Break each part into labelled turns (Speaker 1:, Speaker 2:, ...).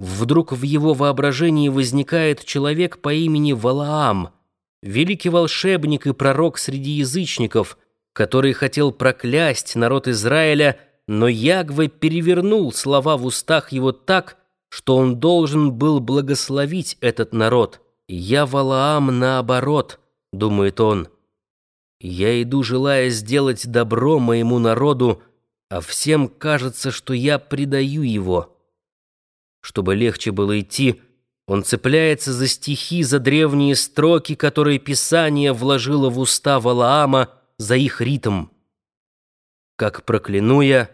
Speaker 1: вдруг в его воображении возникает человек по имени Валаам, великий волшебник и пророк среди язычников, который хотел проклясть народ Израиля, но Ягве перевернул слова в устах его так, что он должен был благословить этот народ. «Я Валаам наоборот», — думает он. «Я иду, желая сделать добро моему народу, а всем кажется, что я предаю его». Чтобы легче было идти, он цепляется за стихи, за древние строки, которые Писание вложило в уста Валаама за их ритм. Как прокляну я,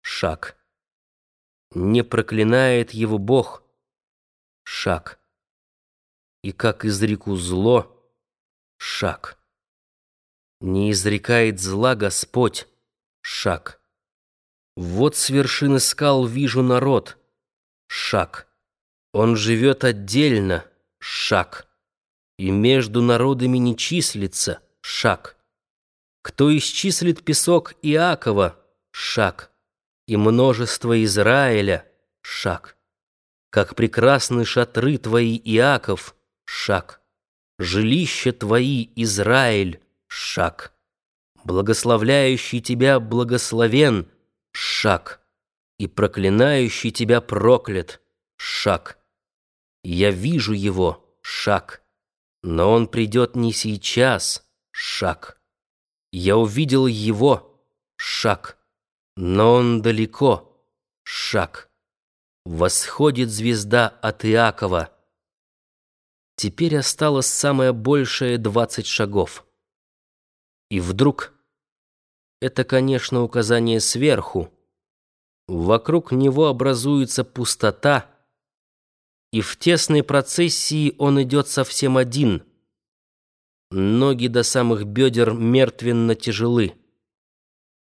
Speaker 1: шаг. Не проклинает его Бог, шаг. И как изреку зло, шаг. Не изрекает зла Господь, шаг. Вот с вершины скал вижу народ — шаг. Он живет отдельно, шаг. И между народами не числится, шаг. Кто исчислит песок Иакова, шаг. И множество Израиля, шаг. Как прекрасны шатры твои, Иаков, шаг. Жилища твои, Израиль, шаг. Благословляющий тебя благословен, шаг и проклинающий тебя проклят. Шаг. Я вижу его. Шаг. Но он придет не сейчас. Шаг. Я увидел его. Шаг. Но он далеко. Шаг. Восходит звезда от Иакова. Теперь осталось самое большее двадцать шагов. И вдруг... Это, конечно, указание сверху. Вокруг него образуется пустота, и в тесной процессии он идет совсем один. Ноги до самых бедер мертвенно тяжелы.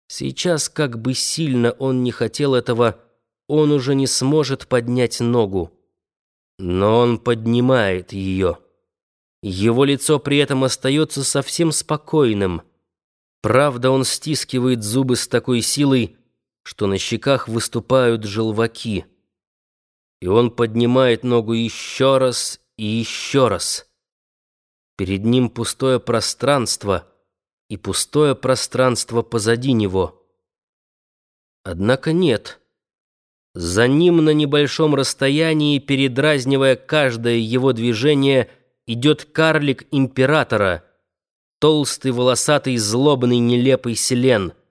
Speaker 1: Сейчас, как бы сильно он не хотел этого, он уже не сможет поднять ногу. Но он поднимает ее. Его лицо при этом остается совсем спокойным. Правда, он стискивает зубы с такой силой, что на щеках выступают желваки. И он поднимает ногу еще раз и еще раз. Перед ним пустое пространство, и пустое пространство позади него. Однако нет. За ним на небольшом расстоянии, передразнивая каждое его движение, идет карлик императора, толстый, волосатый, злобный, нелепый селен —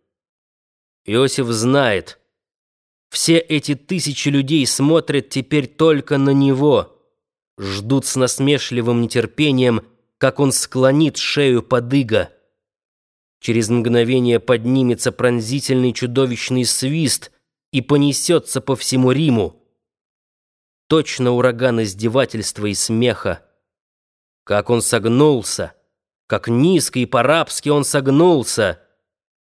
Speaker 1: Иосиф знает. Все эти тысячи людей смотрят теперь только на него, ждут с насмешливым нетерпением, как он склонит шею подыга. Через мгновение поднимется пронзительный чудовищный свист и понесется по всему Риму. Точно ураган издевательства и смеха. Как он согнулся, как низко и по-рабски он согнулся —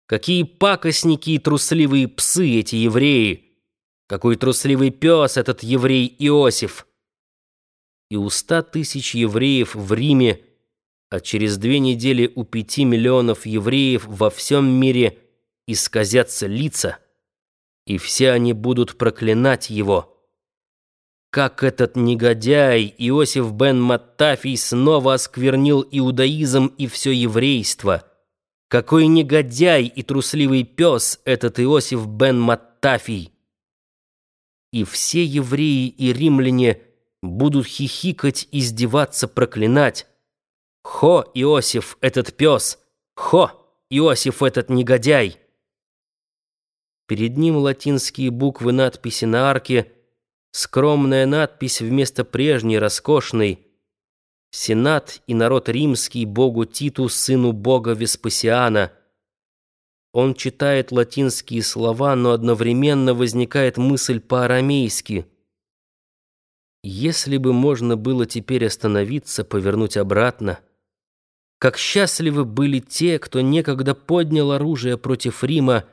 Speaker 1: Какие пакостники и трусливые псы эти евреи! Какой трусливый пес этот еврей Иосиф! И у ста тысяч евреев в Риме, а через две недели у пяти миллионов евреев во всем мире исказятся лица, и все они будут проклинать его. Как этот негодяй Иосиф бен Маттафий снова осквернил иудаизм и все еврейство — какой негодяй и трусливый пес этот Иосиф бен Маттафий! И все евреи и римляне будут хихикать, издеваться, проклинать. Хо, Иосиф, этот пес! Хо, Иосиф, этот негодяй! Перед ним латинские буквы надписи на арке, скромная надпись вместо прежней, роскошной — Сенат и народ римский богу Титу, сыну бога Веспасиана. Он читает латинские слова, но одновременно возникает мысль по-арамейски. Если бы можно было теперь остановиться, повернуть обратно. Как счастливы были те, кто некогда поднял оружие против Рима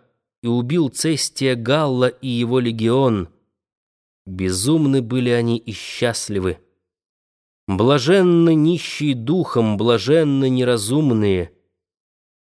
Speaker 1: и убил Цестия Галла и его легион. Безумны были они и счастливы. Блаженны нищие духом, блаженны неразумные —